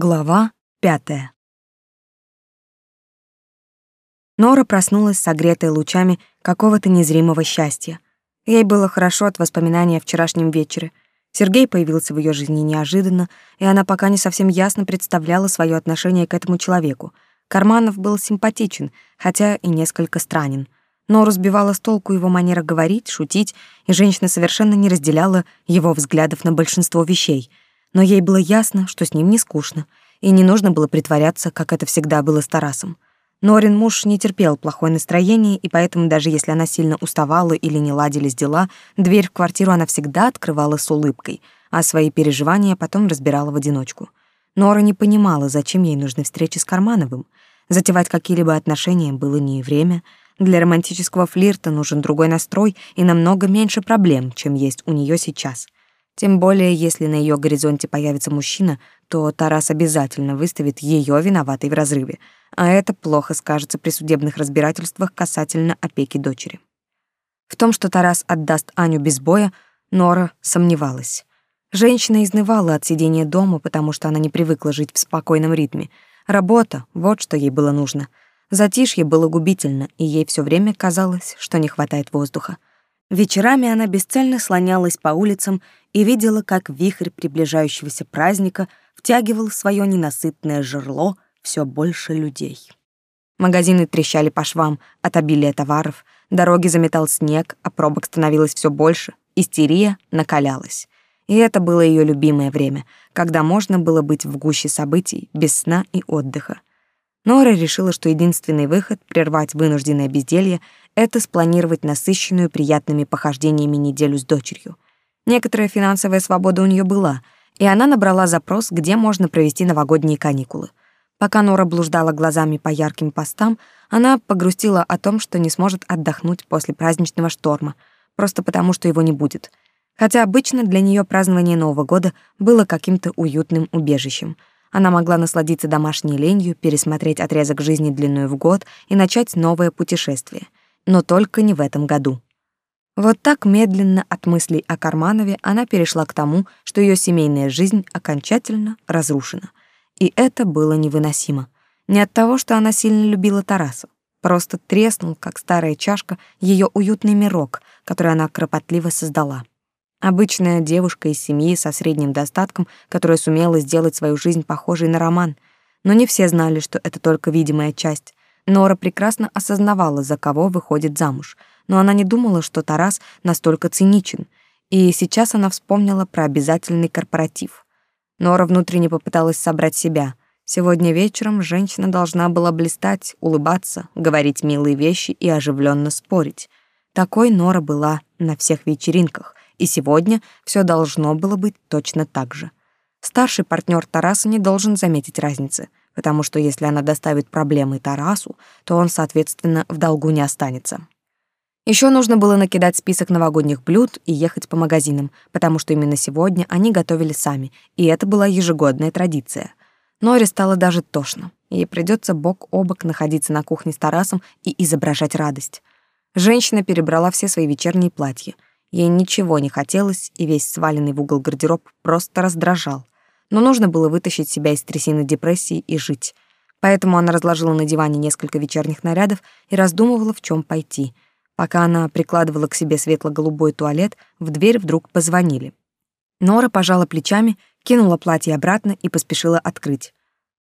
Глава пятая. Нора проснулась согретой лучами какого-то незримого счастья. Ей было хорошо от воспоминания о вчерашнем вечере. Сергей появился в ее жизни неожиданно, и она пока не совсем ясно представляла свое отношение к этому человеку. Карманов был симпатичен, хотя и несколько странен. Нору сбивала с толку его манера говорить, шутить, и женщина совершенно не разделяла его взглядов на большинство вещей — но ей было ясно, что с ним не скучно, и не нужно было притворяться, как это всегда было с Тарасом. Норин муж не терпел плохое настроение, и поэтому даже если она сильно уставала или не ладились дела, дверь в квартиру она всегда открывала с улыбкой, а свои переживания потом разбирала в одиночку. Нора не понимала, зачем ей нужны встречи с Кармановым. Затевать какие-либо отношения было не время. Для романтического флирта нужен другой настрой и намного меньше проблем, чем есть у нее сейчас — тем более, если на ее горизонте появится мужчина, то Тарас обязательно выставит ее виноватой в разрыве, а это плохо скажется при судебных разбирательствах касательно опеки дочери. В том, что Тарас отдаст Аню без боя, Нора сомневалась. Женщина изнывала от сидения дома, потому что она не привыкла жить в спокойном ритме. Работа — вот что ей было нужно. Затишье было губительно, и ей все время казалось, что не хватает воздуха. Вечерами она бесцельно слонялась по улицам и видела, как вихрь приближающегося праздника втягивал в свое ненасытное жерло все больше людей. Магазины трещали по швам от обилия товаров, дороги заметал снег, а пробок становилось все больше, истерия накалялась. И это было ее любимое время, когда можно было быть в гуще событий, без сна и отдыха. Нора решила, что единственный выход прервать вынужденное безделье это спланировать насыщенную приятными похождениями неделю с дочерью. Некоторая финансовая свобода у нее была, и она набрала запрос, где можно провести новогодние каникулы. Пока Нора блуждала глазами по ярким постам, она погрустила о том, что не сможет отдохнуть после праздничного шторма, просто потому что его не будет. Хотя обычно для нее празднование Нового года было каким-то уютным убежищем. Она могла насладиться домашней ленью, пересмотреть отрезок жизни длиною в год и начать новое путешествие — но только не в этом году. Вот так медленно от мыслей о Карманове она перешла к тому, что ее семейная жизнь окончательно разрушена. И это было невыносимо. Не от того, что она сильно любила Тараса. Просто треснул, как старая чашка, ее уютный мирок, который она кропотливо создала. Обычная девушка из семьи со средним достатком, которая сумела сделать свою жизнь похожей на роман. Но не все знали, что это только видимая часть. Нора прекрасно осознавала, за кого выходит замуж, но она не думала, что Тарас настолько циничен, и сейчас она вспомнила про обязательный корпоратив. Нора внутренне попыталась собрать себя. Сегодня вечером женщина должна была блистать, улыбаться, говорить милые вещи и оживленно спорить. Такой Нора была на всех вечеринках, и сегодня все должно было быть точно так же. Старший партнер Тараса не должен заметить разницы потому что если она доставит проблемы Тарасу, то он, соответственно, в долгу не останется. Еще нужно было накидать список новогодних блюд и ехать по магазинам, потому что именно сегодня они готовили сами, и это была ежегодная традиция. Норе стало даже тошно. Ей придется бок о бок находиться на кухне с Тарасом и изображать радость. Женщина перебрала все свои вечерние платья. Ей ничего не хотелось, и весь сваленный в угол гардероб просто раздражал но нужно было вытащить себя из трясины депрессии и жить. Поэтому она разложила на диване несколько вечерних нарядов и раздумывала, в чем пойти. Пока она прикладывала к себе светло-голубой туалет, в дверь вдруг позвонили. Нора пожала плечами, кинула платье обратно и поспешила открыть.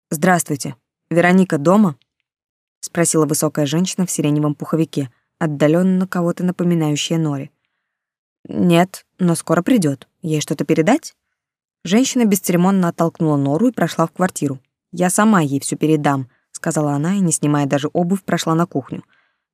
«Здравствуйте. Вероника дома?» — спросила высокая женщина в сиреневом пуховике, отдаленно кого-то напоминающая Норе. «Нет, но скоро придет. Ей что-то передать?» Женщина бесцеремонно оттолкнула Нору и прошла в квартиру. «Я сама ей все передам», — сказала она и, не снимая даже обувь, прошла на кухню.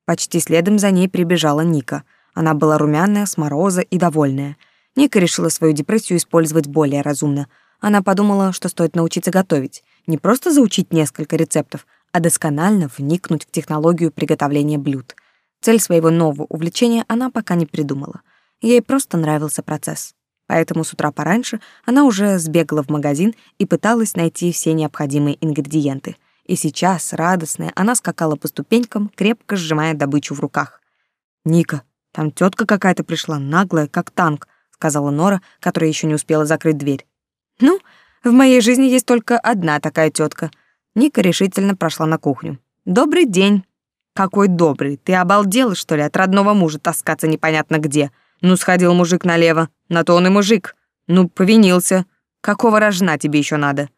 Почти следом за ней прибежала Ника. Она была румяная, с мороза и довольная. Ника решила свою депрессию использовать более разумно. Она подумала, что стоит научиться готовить. Не просто заучить несколько рецептов, а досконально вникнуть в технологию приготовления блюд. Цель своего нового увлечения она пока не придумала. Ей просто нравился процесс. Поэтому с утра пораньше она уже сбегала в магазин и пыталась найти все необходимые ингредиенты. И сейчас, радостная, она скакала по ступенькам, крепко сжимая добычу в руках. «Ника, там тетка какая-то пришла, наглая, как танк», — сказала Нора, которая еще не успела закрыть дверь. «Ну, В моей жизни есть только одна такая тетка. Ника решительно прошла на кухню. «Добрый день». «Какой добрый? Ты обалдел, что ли, от родного мужа таскаться непонятно где? Ну, сходил мужик налево, на то он и мужик. Ну, повинился. Какого рожна тебе еще надо?»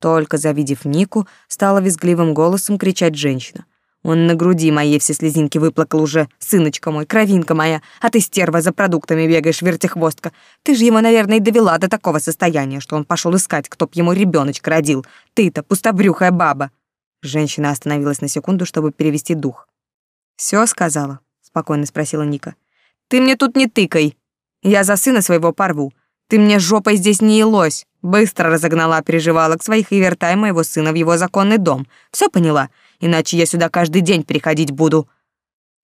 Только завидев Нику, стала визгливым голосом кричать женщина. Он на груди моей все слезинки выплакал уже. Сыночка мой, кровинка моя, а ты, стерва, за продуктами бегаешь, вертихвостка. Ты же его, наверное, и довела до такого состояния, что он пошел искать, кто б ему ребеночка родил. Ты-то пустобрюхая баба. Женщина остановилась на секунду, чтобы перевести дух. Все сказала?» — спокойно спросила Ника. «Ты мне тут не тыкай. Я за сына своего порву. Ты мне жопой здесь не елось. Быстро разогнала переживалок своих и вертай моего сына в его законный дом. Все поняла? Иначе я сюда каждый день приходить буду».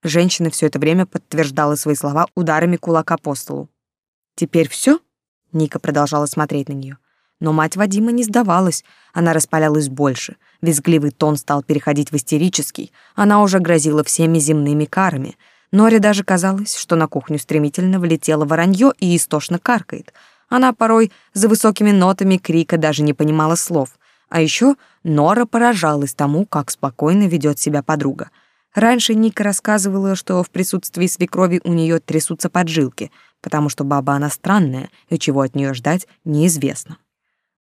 Женщина все это время подтверждала свои слова ударами кулака по столу. «Теперь все? Ника продолжала смотреть на нее. Но мать Вадима не сдавалась, она распалялась больше. Визгливый тон стал переходить в истерический. Она уже грозила всеми земными карами. Норе даже казалось, что на кухню стремительно влетело воронье и истошно каркает — она порой за высокими нотами крика даже не понимала слов. А еще Нора поражалась тому, как спокойно ведет себя подруга. Раньше Ника рассказывала, что в присутствии свекрови у нее трясутся поджилки, потому что баба она странная, и чего от нее ждать неизвестно.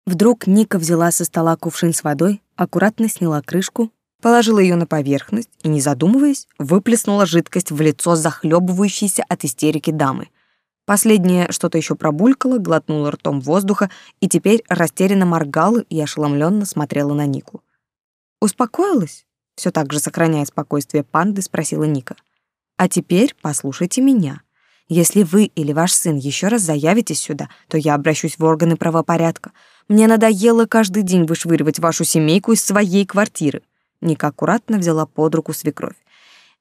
Вдруг Ника взяла со стола кувшин с водой, аккуратно сняла крышку, положила ее на поверхность и, не задумываясь, выплеснула жидкость в лицо захлебывающейся от истерики дамы. Последняя что-то еще пробулькала, глотнула ртом воздуха и теперь растерянно моргала и ошеломленно смотрела на Нику. «Успокоилась?» — все так же сохраняя спокойствие панды, спросила Ника. «А теперь послушайте меня. Если вы или ваш сын еще раз заявитесь сюда, то я обращусь в органы правопорядка. Мне надоело каждый день вышвыривать вашу семейку из своей квартиры». Ника аккуратно взяла под руку свекровь.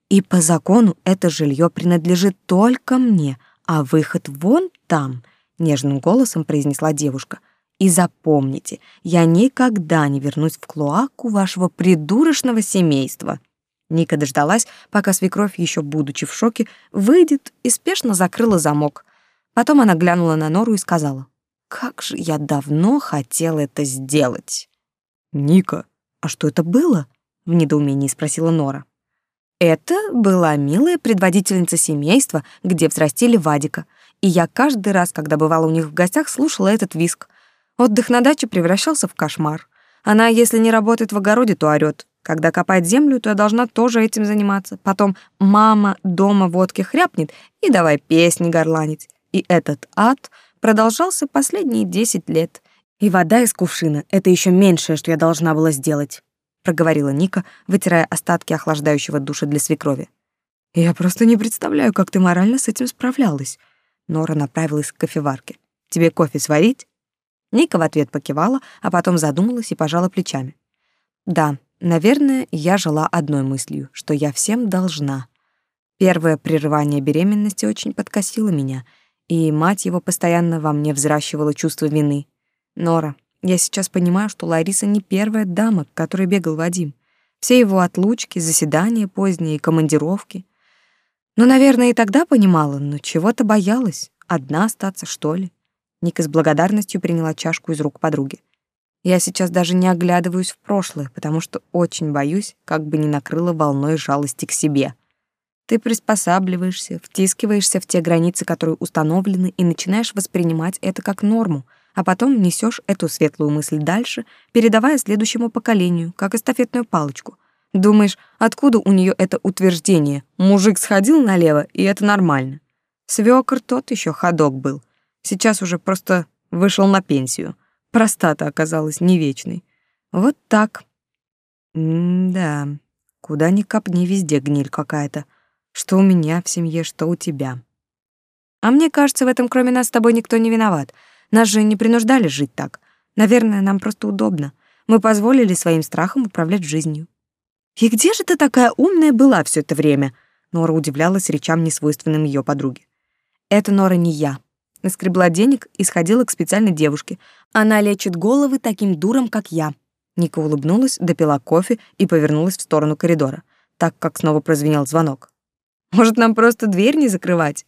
«И по закону это жилье принадлежит только мне», а выход вон там, нежным голосом произнесла девушка. И запомните, я никогда не вернусь в клоаку вашего придурочного семейства. Ника дождалась, пока свекровь, еще будучи в шоке, выйдет и спешно закрыла замок. Потом она глянула на Нору и сказала: "Как же я давно хотела это сделать". "Ника, а что это было?" В недоумении спросила Нора. Это была милая предводительница семейства, где взрастили Вадика, и я каждый раз, когда бывала у них в гостях, слушала этот виск. Отдых на даче превращался в кошмар. Она, если не работает в огороде, то орёт. Когда копает землю, то я должна тоже этим заниматься. Потом мама дома водки хряпнет и давай песни горланить. И этот ад продолжался последние десять лет. И вода из кувшина — это еще меньшее, что я должна была сделать проговорила Ника, вытирая остатки охлаждающего душа для свекрови. Я просто не представляю, как ты морально с этим справлялась. Нора направилась к кофеварке. Тебе кофе сварить? Ника в ответ покивала, а потом задумалась и пожала плечами. Да, наверное, я жила одной мыслью, что я всем должна. Первое прерывание беременности очень подкосило меня, и мать его постоянно во мне взращивала чувство вины. Нора, я сейчас понимаю, что Лариса не первая дама, к которой бегал Вадим. Все его отлучки, заседания поздние, командировки. Ну, наверное, и тогда понимала, но чего-то боялась. Одна остаться, что ли? Ника с благодарностью приняла чашку из рук подруги. Я сейчас даже не оглядываюсь в прошлое, потому что очень боюсь, как бы не накрыло волной жалости к себе. Ты приспосабливаешься, втискиваешься в те границы, которые установлены, и начинаешь воспринимать это как норму — а потом несешь эту светлую мысль дальше, передавая следующему поколению, как эстафетную палочку. Думаешь, откуда у нее это утверждение? Мужик сходил налево, и это нормально. Свёкор тот еще ходок был. Сейчас уже просто вышел на пенсию. Простата оказалась не вечной. Вот так. М-да, куда ни копни, везде гниль какая-то. Что у меня в семье, что у тебя. А мне кажется, в этом кроме нас с тобой никто не виноват — нас же не принуждали жить так. Наверное, нам просто удобно. Мы позволили своим страхам управлять жизнью. И где же ты такая умная была все это время? Нора удивлялась речам несвойственным ее подруге. Это Нора не я. Наскребла денег и сходила к специальной девушке. Она лечит головы таким дурам, как я. Ника улыбнулась, допила кофе и повернулась в сторону коридора, так как снова прозвенел звонок. Может, нам просто дверь не закрывать?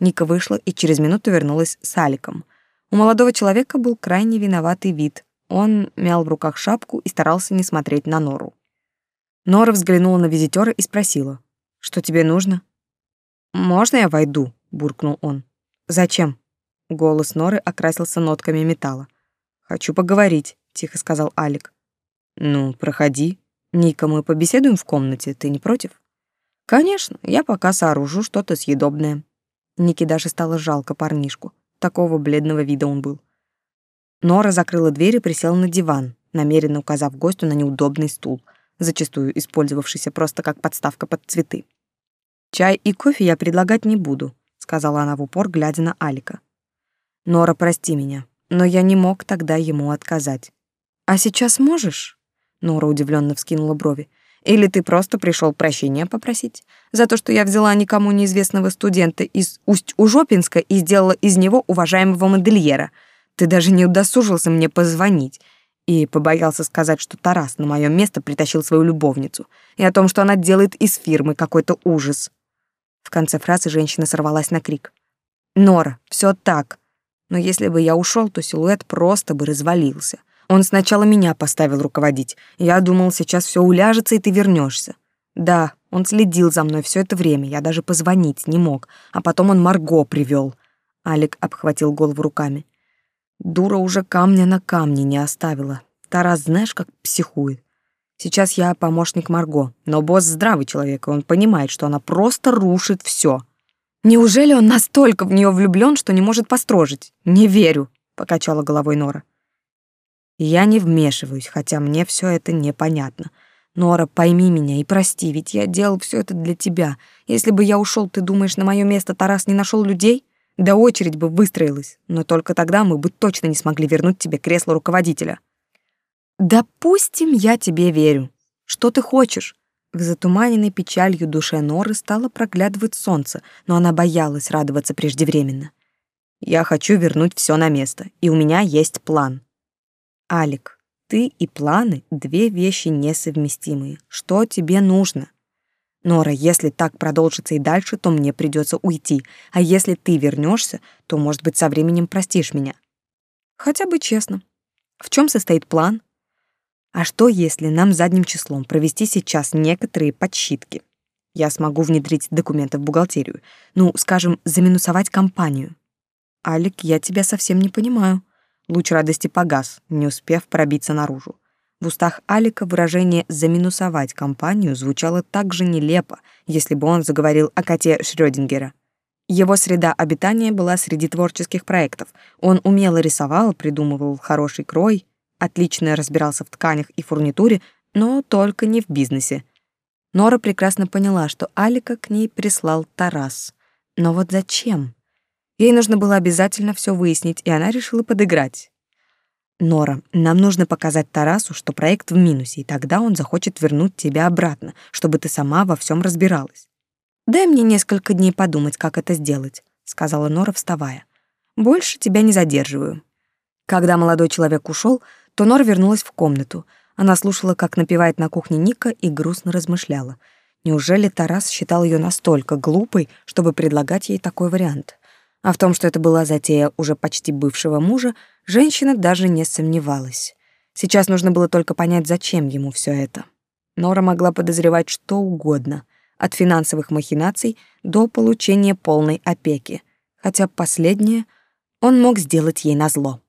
Ника вышла и через минуту вернулась с Аликом. У молодого человека был крайне виноватый вид. Он мял в руках шапку и старался не смотреть на Нору. Нора взглянула на визитера и спросила, «Что тебе нужно?» «Можно я войду?» — буркнул он. «Зачем?» Голос Норы окрасился нотками металла. «Хочу поговорить», — тихо сказал Алик. «Ну, проходи. Ника, мы побеседуем в комнате, ты не против?» «Конечно, я пока сооружу что-то съедобное». Нике даже стало жалко парнишку. Такого бледного вида он был. Нора закрыла дверь и присела на диван, намеренно указав гостю на неудобный стул, зачастую использовавшийся просто как подставка под цветы. «Чай и кофе я предлагать не буду», — сказала она в упор, глядя на Алика. «Нора, прости меня, но я не мог тогда ему отказать». «А сейчас можешь?» Нора удивленно вскинула брови. «Или ты просто пришел прощения попросить за то, что я взяла никому неизвестного студента из Усть-Ужопинска и сделала из него уважаемого модельера? Ты даже не удосужился мне позвонить и побоялся сказать, что Тарас на моё место притащил свою любовницу, и о том, что она делает из фирмы какой-то ужас». В конце фразы женщина сорвалась на крик. «Нора, все так. Но если бы я ушел, то силуэт просто бы развалился. Он сначала меня поставил руководить. Я думал, сейчас все уляжется, и ты вернешься. Да, он следил за мной все это время, я даже позвонить не мог. А потом он Марго привел. Алик обхватил голову руками. Дура уже камня на камне не оставила. Тарас знаешь, как психует. Сейчас я помощник Марго, но босс здравый человек, и он понимает, что она просто рушит все. Неужели он настолько в нее влюблен, что не может построжить? Не верю, покачала головой Нора. Я не вмешиваюсь, хотя мне все это непонятно. Нора, пойми меня и прости, ведь я делал все это для тебя. Если бы я ушел, ты думаешь, на мое место Тарас не нашел людей? Да очередь бы выстроилась, но только тогда мы бы точно не смогли вернуть тебе кресло руководителя. Допустим, я тебе верю. Что ты хочешь? В затуманенной печалью душе Норы стало проглядывать солнце, но она боялась радоваться преждевременно. Я хочу вернуть все на место, и у меня есть план. Алик, ты и планы — две вещи несовместимые. Что тебе нужно? Нора, если так продолжится и дальше, то мне придется уйти. А если ты вернешься, то, может быть, со временем простишь меня. Хотя бы честно. В чем состоит план? А что, если нам задним числом провести сейчас некоторые подсчитки? Я смогу внедрить документы в бухгалтерию. Ну, скажем, заминусовать компанию. Алик, я тебя совсем не понимаю. Луч радости погас, не успев пробиться наружу. В устах Алика выражение «заминусовать компанию» звучало так же нелепо, если бы он заговорил о коте Шрёдингера. Его среда обитания была среди творческих проектов. Он умело рисовал, придумывал хороший крой, отлично разбирался в тканях и фурнитуре, но только не в бизнесе. Нора прекрасно поняла, что Алика к ней прислал Тарас. Но вот зачем? Ей нужно было обязательно все выяснить, и она решила подыграть. Нора, нам нужно показать Тарасу, что проект в минусе, и тогда он захочет вернуть тебя обратно, чтобы ты сама во всем разбиралась. Дай мне несколько дней подумать, как это сделать, сказала Нора, вставая. Больше тебя не задерживаю. Когда молодой человек ушел, то Нора вернулась в комнату. Она слушала, как напевает на кухне Ника, и грустно размышляла. Неужели Тарас считал ее настолько глупой, чтобы предлагать ей такой вариант? А в том, что это была затея уже почти бывшего мужа, женщина даже не сомневалась. Сейчас нужно было только понять, зачем ему все это. Нора могла подозревать что угодно, от финансовых махинаций до получения полной опеки, хотя последнее он мог сделать ей назло.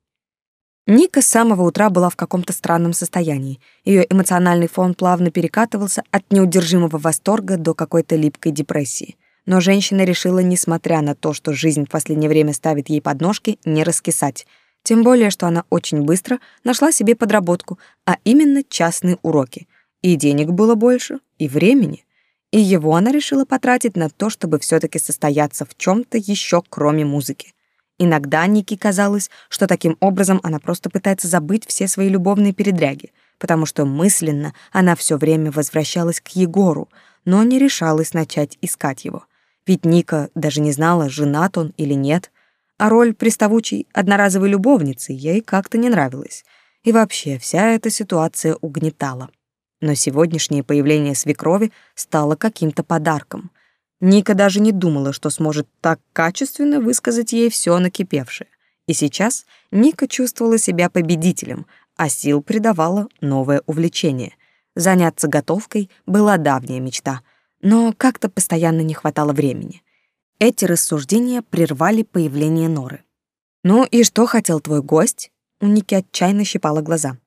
Ника с самого утра была в каком-то странном состоянии. Ее эмоциональный фон плавно перекатывался от неудержимого восторга до какой-то липкой депрессии но женщина решила, несмотря на то, что жизнь в последнее время ставит ей подножки, не раскисать. Тем более, что она очень быстро нашла себе подработку, а именно частные уроки. И денег было больше, и времени. И его она решила потратить на то, чтобы все таки состояться в чем то еще, кроме музыки. Иногда Нике казалось, что таким образом она просто пытается забыть все свои любовные передряги, потому что мысленно она все время возвращалась к Егору, но не решалась начать искать его — ведь Ника даже не знала, женат он или нет, а роль приставучей одноразовой любовницы ей как-то не нравилась. И вообще вся эта ситуация угнетала. Но сегодняшнее появление свекрови стало каким-то подарком. Ника даже не думала, что сможет так качественно высказать ей все накипевшее. И сейчас Ника чувствовала себя победителем, а сил придавало новое увлечение. Заняться готовкой была давняя мечта, но как-то постоянно не хватало времени. Эти рассуждения прервали появление Норы. «Ну и что хотел твой гость?» У Ники отчаянно щипала глаза.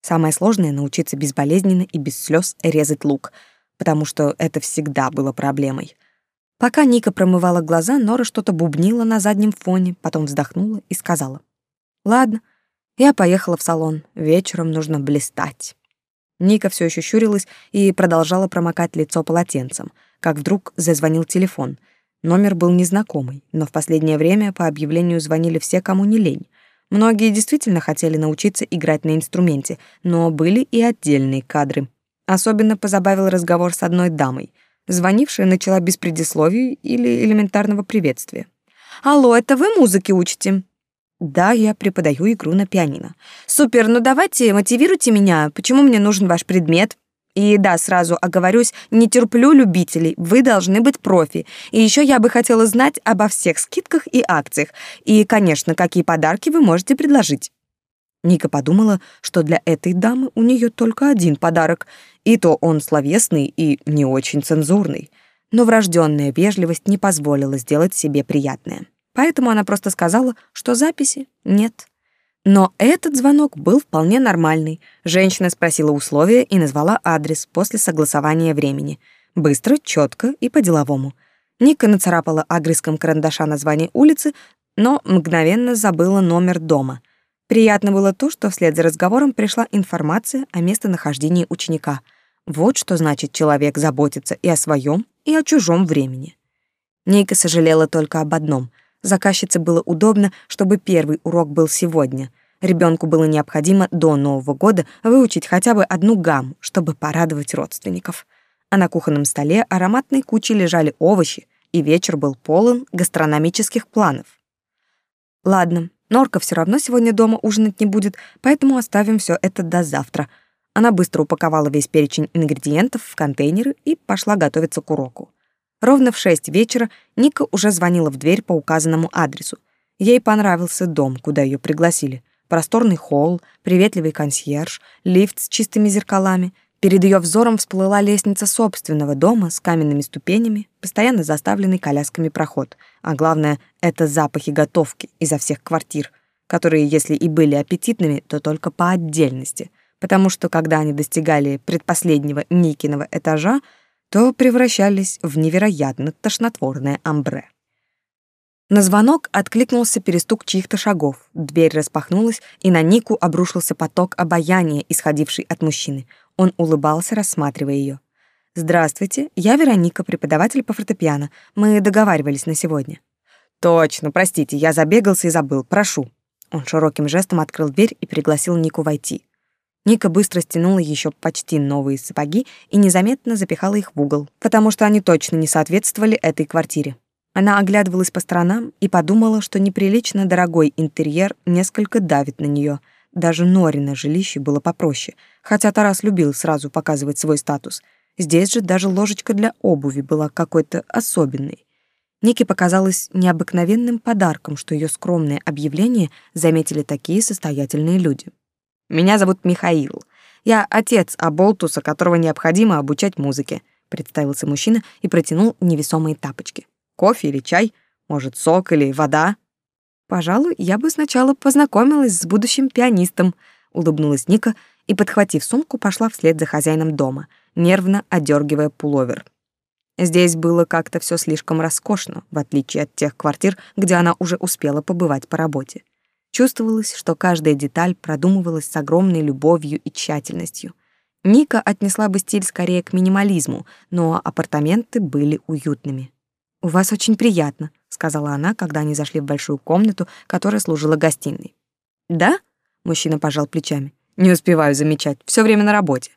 Самое сложное — научиться безболезненно и без слез резать лук, потому что это всегда было проблемой. Пока Ника промывала глаза, Нора что-то бубнила на заднем фоне, потом вздохнула и сказала. «Ладно, я поехала в салон. Вечером нужно блистать». Ника все еще щурилась и продолжала промокать лицо полотенцем, как вдруг зазвонил телефон. Номер был незнакомый, но в последнее время по объявлению звонили все, кому не лень. Многие действительно хотели научиться играть на инструменте, но были и отдельные кадры. Особенно позабавил разговор с одной дамой. Звонившая начала без предисловий или элементарного приветствия. «Алло, это вы музыки учите?» «Да, я преподаю игру на пианино». «Супер, ну давайте, мотивируйте меня. Почему мне нужен ваш предмет?» И да, сразу оговорюсь, не терплю любителей, вы должны быть профи. И еще я бы хотела знать обо всех скидках и акциях. И, конечно, какие подарки вы можете предложить. Ника подумала, что для этой дамы у нее только один подарок, и то он словесный и не очень цензурный. Но врожденная вежливость не позволила сделать себе приятное. Поэтому она просто сказала, что записи нет. Но этот звонок был вполне нормальный. Женщина спросила условия и назвала адрес после согласования времени. Быстро, четко и по-деловому. Ника нацарапала агреском карандаша название улицы, но мгновенно забыла номер дома. Приятно было то, что вслед за разговором пришла информация о местонахождении ученика. Вот что значит человек заботится и о своем, и о чужом времени. Ника сожалела только об одном — Заказчице было удобно, чтобы первый урок был сегодня. Ребенку было необходимо до Нового года выучить хотя бы одну гамму, чтобы порадовать родственников. А на кухонном столе ароматной кучей лежали овощи, и вечер был полон гастрономических планов. Ладно, Норка все равно сегодня дома ужинать не будет, поэтому оставим все это до завтра. Она быстро упаковала весь перечень ингредиентов в контейнеры и пошла готовиться к уроку. Ровно в шесть вечера Ника уже звонила в дверь по указанному адресу. Ей понравился дом, куда ее пригласили. Просторный холл, приветливый консьерж, лифт с чистыми зеркалами. Перед ее взором всплыла лестница собственного дома с каменными ступенями, постоянно заставленный колясками проход. А главное — это запахи готовки изо всех квартир, которые, если и были аппетитными, то только по отдельности, потому что, когда они достигали предпоследнего Никиного этажа, то превращались в невероятно тошнотворное амбре. На звонок откликнулся перестук чьих-то шагов. Дверь распахнулась, и на Нику обрушился поток обаяния, исходивший от мужчины. Он улыбался, рассматривая ее. «Здравствуйте, я Вероника, преподаватель по фортепиано. Мы договаривались на сегодня». «Точно, простите, я забегался и забыл. Прошу». Он широким жестом открыл дверь и пригласил Нику войти. Ника быстро стянула еще почти новые сапоги и незаметно запихала их в угол, потому что они точно не соответствовали этой квартире. Она оглядывалась по сторонам и подумала, что неприлично дорогой интерьер несколько давит на нее. Даже Норина жилище было попроще, хотя Тарас любил сразу показывать свой статус. Здесь же даже ложечка для обуви была какой-то особенной. Нике показалось необыкновенным подарком, что ее скромное объявление заметили такие состоятельные люди. Меня зовут Михаил. Я отец Аболтуса, которого необходимо обучать музыке», — представился мужчина и протянул невесомые тапочки. «Кофе или чай? Может, сок или вода?» «Пожалуй, я бы сначала познакомилась с будущим пианистом», — улыбнулась Ника и, подхватив сумку, пошла вслед за хозяином дома, нервно одергивая пуловер. Здесь было как-то все слишком роскошно, в отличие от тех квартир, где она уже успела побывать по работе. Чувствовалось, что каждая деталь продумывалась с огромной любовью и тщательностью. Ника отнесла бы стиль скорее к минимализму, но апартаменты были уютными. «У вас очень приятно», — сказала она, когда они зашли в большую комнату, которая служила гостиной. «Да?» — мужчина пожал плечами. «Не успеваю замечать, все время на работе».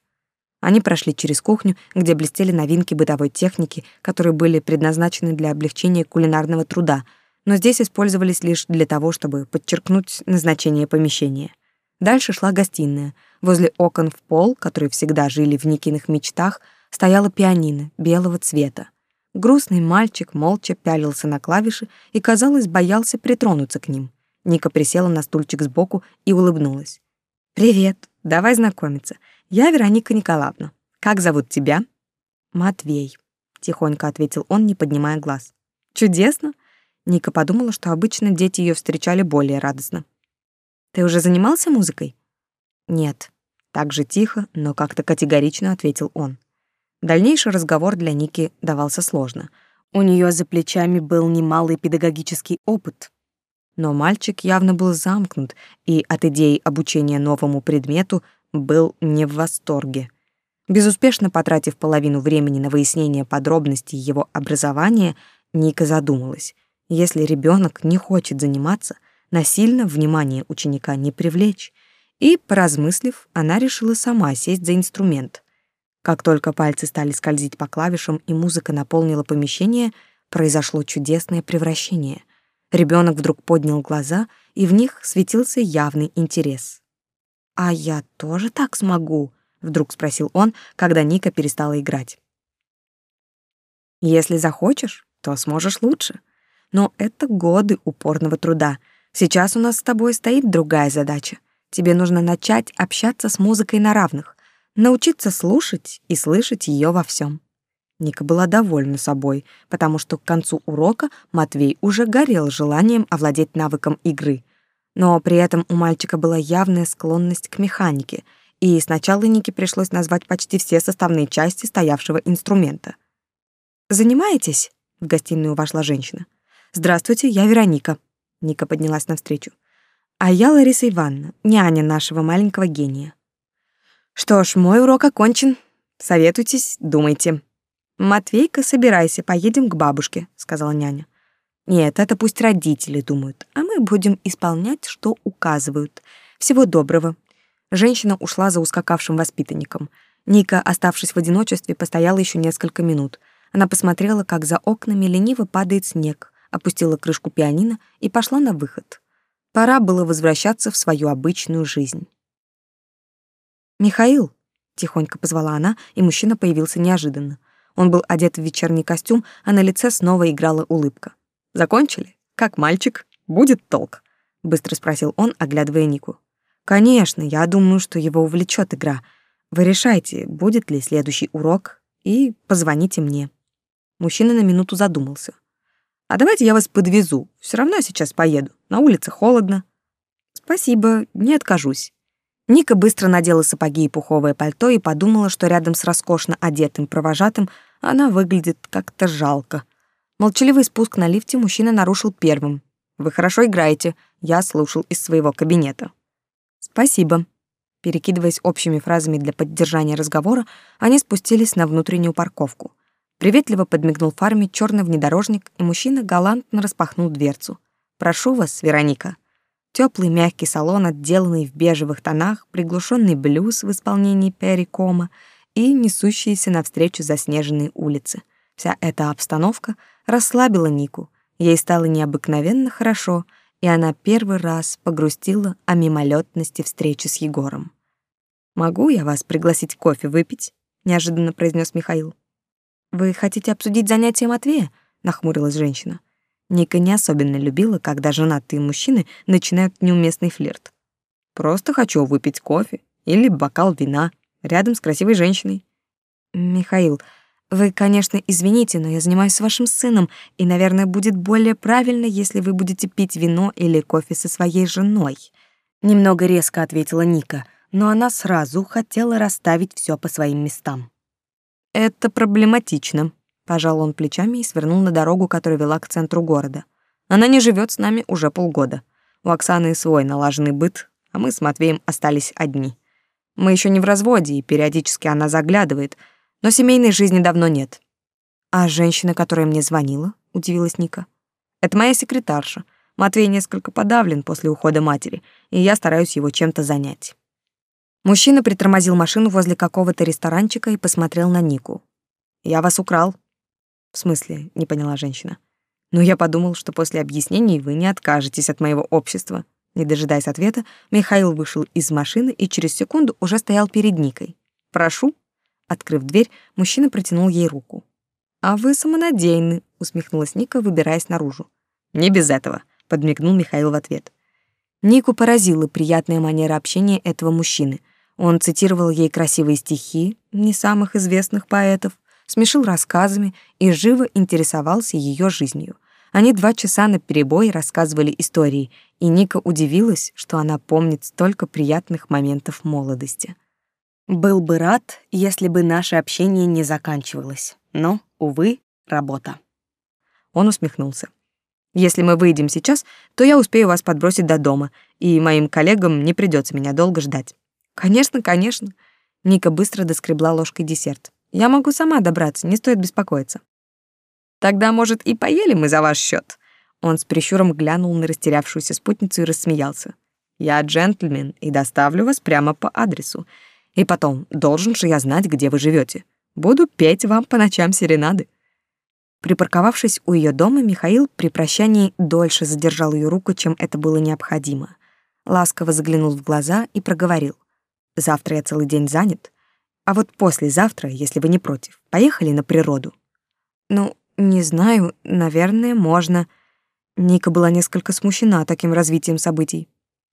Они прошли через кухню, где блестели новинки бытовой техники, которые были предназначены для облегчения кулинарного труда — но здесь использовались лишь для того, чтобы подчеркнуть назначение помещения. Дальше шла гостиная. Возле окон в пол, которые всегда жили в Никиных мечтах, стояла пианино белого цвета. Грустный мальчик молча пялился на клавиши и, казалось, боялся притронуться к ним. Ника присела на стульчик сбоку и улыбнулась. Привет. Давай знакомиться. Я Вероника Николаевна. Как зовут тебя? Матвей, тихонько ответил он, не поднимая глаз. Чудесно. Ника подумала, что обычно дети ее встречали более радостно. Ты уже занимался музыкой? Нет. Так же тихо, но как-то категорично ответил он. Дальнейший разговор для Ники давался сложно. У нее за плечами был немалый педагогический опыт. Но мальчик явно был замкнут и от идеи обучения новому предмету был не в восторге. Безуспешно потратив половину времени на выяснение подробностей его образования, Ника задумалась. Если ребенок не хочет заниматься, насильно внимание ученика не привлечь. И, поразмыслив, она решила сама сесть за инструмент. Как только пальцы стали скользить по клавишам и музыка наполнила помещение, произошло чудесное превращение. Ребенок вдруг поднял глаза, и в них светился явный интерес. «А я тоже так смогу?» — вдруг спросил он, когда Ника перестала играть. «Если захочешь, то сможешь лучше. Но это годы упорного труда. Сейчас у нас с тобой стоит другая задача. Тебе нужно начать общаться с музыкой на равных, научиться слушать и слышать ее во всем. Ника была довольна собой, потому что к концу урока Матвей уже горел желанием овладеть навыком игры. Но при этом у мальчика была явная склонность к механике, и сначала Нике пришлось назвать почти все составные части стоявшего инструмента. «Занимаетесь?» — в гостиную вошла женщина. «Здравствуйте, я Вероника». Ника поднялась навстречу. «А я Лариса Ивановна, няня нашего маленького гения». «Что ж, мой урок окончен. Советуйтесь, думайте». «Матвейка, собирайся, поедем к бабушке», — сказала няня. «Нет, это пусть родители думают, а мы будем исполнять, что указывают. Всего доброго». Женщина ушла за ускакавшим воспитанником. Ника, оставшись в одиночестве, постояла еще несколько минут. Она посмотрела, как за окнами лениво падает снег, опустила крышку пианино и пошла на выход. Пора было возвращаться в свою обычную жизнь. «Михаил!» — тихонько позвала она, и мужчина появился неожиданно. Он был одет в вечерний костюм, а на лице снова играла улыбка. «Закончили? Как мальчик? Будет толк?» — быстро спросил он, оглядывая Нику. «Конечно, я думаю, что его увлечет игра. Вы решайте, будет ли следующий урок, и позвоните мне». Мужчина на минуту задумался. «А давайте я вас подвезу. Все равно сейчас поеду. На улице холодно». «Спасибо, не откажусь». Ника быстро надела сапоги и пуховое пальто и подумала, что рядом с роскошно одетым провожатым она выглядит как-то жалко. Молчаливый спуск на лифте мужчина нарушил первым. «Вы хорошо играете», — я слушал из своего кабинета. «Спасибо». Перекидываясь общими фразами для поддержания разговора, они спустились на внутреннюю парковку. Приветливо подмигнул фарме черный внедорожник, и мужчина галантно распахнул дверцу. «Прошу вас, Вероника». Теплый мягкий салон, отделанный в бежевых тонах, приглушенный блюз в исполнении Перри Кома — и несущиеся навстречу заснеженные улицы. Вся эта обстановка расслабила Нику. Ей стало необыкновенно хорошо, и она первый раз погрустила о мимолетности встречи с Егором. «Могу я вас пригласить кофе выпить?» — неожиданно произнес Михаил. «Вы хотите обсудить занятия Матвея?» — нахмурилась женщина. Ника не особенно любила, когда женатые мужчины начинают неуместный флирт. «Просто хочу выпить кофе или бокал вина», рядом с красивой женщиной. Михаил, вы, конечно, извините, но я занимаюсь вашим сыном, и, наверное, будет более правильно, если вы будете пить вино или кофе со своей женой. Немного резко ответила Ника, но она сразу хотела расставить все по своим местам. Это проблематично, пожал он плечами и свернул на дорогу, которая вела к центру города. Она не живет с нами уже полгода. У Оксаны свой налаженный быт, а мы с Матвеем остались одни. Мы еще не в разводе, и периодически она заглядывает, но семейной жизни давно нет. А женщина, которая мне звонила, удивилась Ника. Это моя секретарша. Матвей несколько подавлен после ухода матери, и я стараюсь его чем-то занять. Мужчина притормозил машину возле какого-то ресторанчика и посмотрел на Нику. «Я вас украл». «В смысле?» — не поняла женщина. «Но я подумал, что после объяснений вы не откажетесь от моего общества». Не дожидаясь ответа, Михаил вышел из машины и через секунду уже стоял перед Никой. «Прошу». Открыв дверь, мужчина протянул ей руку. «А вы самонадеянны», — усмехнулась Ника, выбираясь наружу. «Не без этого», — подмигнул Михаил в ответ. Нику поразила приятная манера общения этого мужчины. Он цитировал ей красивые стихи не самых известных поэтов, смешил рассказами и живо интересовался ее жизнью. Они два часа на перебой рассказывали истории, и Ника удивилась, что она помнит столько приятных моментов молодости. Был бы рад, если бы наше общение не заканчивалось, но, увы, работа. Он усмехнулся. Если мы выйдем сейчас, то я успею вас подбросить до дома, и моим коллегам не придется меня долго ждать. Конечно, конечно. Ника быстро доскребла ложкой десерт. Я могу сама добраться, не стоит беспокоиться. Тогда, может, и поели мы за ваш счет. Он с прищуром глянул на растерявшуюся спутницу и рассмеялся. Я джентльмен и доставлю вас прямо по адресу. И потом, должен же я знать, где вы живете. Буду петь вам по ночам серенады. Припарковавшись у ее дома, Михаил при прощании дольше задержал ее руку, чем это было необходимо. Ласково заглянул в глаза и проговорил. «Завтра я целый день занят. А вот послезавтра, если вы не против, поехали на природу». «Ну, не знаю, наверное, можно». Ника была несколько смущена таким развитием событий.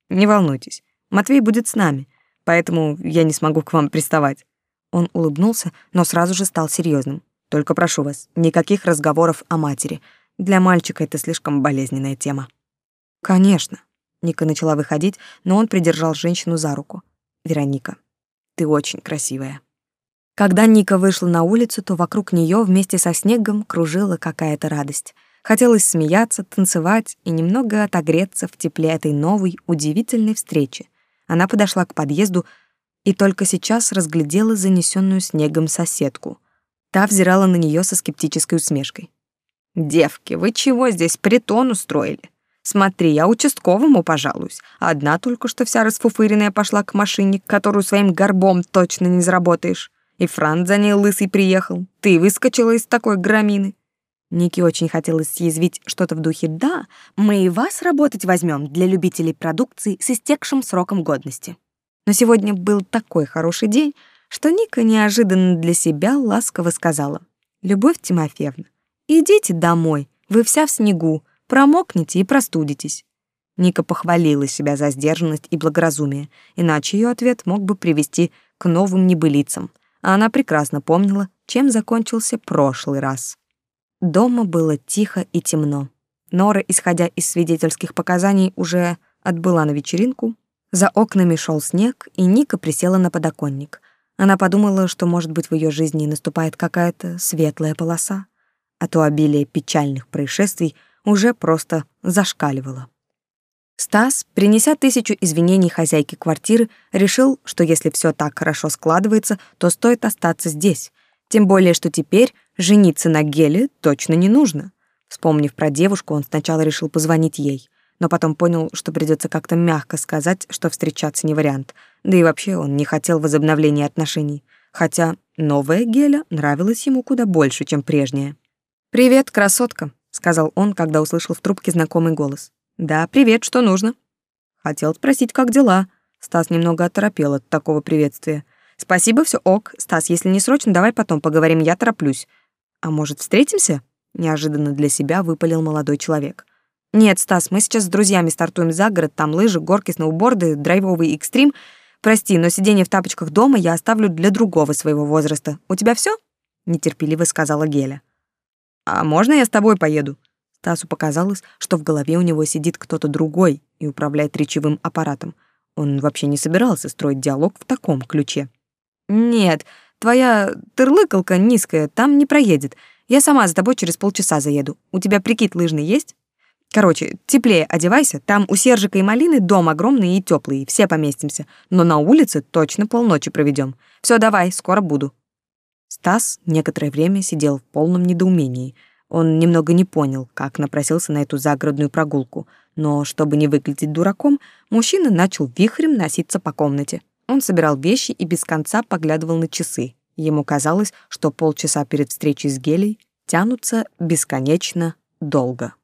«Не волнуйтесь, Матвей будет с нами, поэтому я не смогу к вам приставать». Он улыбнулся, но сразу же стал серьезным. Только прошу вас, никаких разговоров о матери. Для мальчика это слишком болезненная тема. Конечно. Ника начала выходить, но он придержал женщину за руку. Вероника, ты очень красивая. Когда Ника вышла на улицу, то вокруг нее вместе со снегом кружила какая-то радость. Хотелось смеяться, танцевать и немного отогреться в тепле этой новой, удивительной встречи. Она подошла к подъезду и только сейчас разглядела занесенную снегом соседку. Та взирала на нее со скептической усмешкой. «Девки, вы чего здесь притон устроили? Смотри, я участковому пожалуюсь. Одна только что вся расфуфыренная пошла к машине, которую своим горбом точно не заработаешь. И Франц за ней лысый приехал. Ты выскочила из такой громины». Нике очень хотелось съязвить что-то в духе «Да, мы и вас работать возьмем для любителей продукции с истекшим сроком годности». Но сегодня был такой хороший день, что Ника неожиданно для себя ласково сказала. «Любовь Тимофеевна, идите домой, вы вся в снегу, промокнете и простудитесь». Ника похвалила себя за сдержанность и благоразумие, иначе ее ответ мог бы привести к новым небылицам, а она прекрасно помнила, чем закончился прошлый раз. Дома было тихо и темно. Нора, исходя из свидетельских показаний, уже отбыла на вечеринку. За окнами шел снег, и Ника присела на подоконник. Она подумала, что, может быть, в ее жизни наступает какая-то светлая полоса, а то обилие печальных происшествий уже просто зашкаливало. Стас, принеся тысячу извинений хозяйке квартиры, решил, что если все так хорошо складывается, то стоит остаться здесь. Тем более, что теперь жениться на Геле точно не нужно. Вспомнив про девушку, он сначала решил позвонить ей но потом понял, что придется как-то мягко сказать, что встречаться не вариант. Да и вообще он не хотел возобновления отношений. Хотя новая Геля нравилась ему куда больше, чем прежняя. «Привет, красотка», — сказал он, когда услышал в трубке знакомый голос. «Да, привет, что нужно?» Хотел спросить, как дела. Стас немного оторопел от такого приветствия. «Спасибо, все ок. Стас, если не срочно, давай потом поговорим, я тороплюсь». «А может, встретимся?» Неожиданно для себя выпалил молодой человек. Нет, Стас, мы сейчас с друзьями стартуем за город, там лыжи, горки, сноуборды, драйвовый экстрим. Прости, но сидение в тапочках дома я оставлю для другого своего возраста. У тебя все? нетерпеливо сказала Геля. А можно я с тобой поеду? Стасу показалось, что в голове у него сидит кто-то другой и управляет речевым аппаратом. Он вообще не собирался строить диалог в таком ключе. Нет, твоя тырлыкалка низкая, там не проедет. Я сама за тобой через полчаса заеду. У тебя прикид лыжный есть? Короче, теплее одевайся, там у Сержика и Малины дом огромный и теплый, все поместимся, но на улице точно полночи проведем. Все, давай, скоро буду. Стас некоторое время сидел в полном недоумении. Он немного не понял, как напросился на эту загородную прогулку, но чтобы не выглядеть дураком, мужчина начал вихрем носиться по комнате. Он собирал вещи и без конца поглядывал на часы. Ему казалось, что полчаса перед встречей с Гелей тянутся бесконечно долго.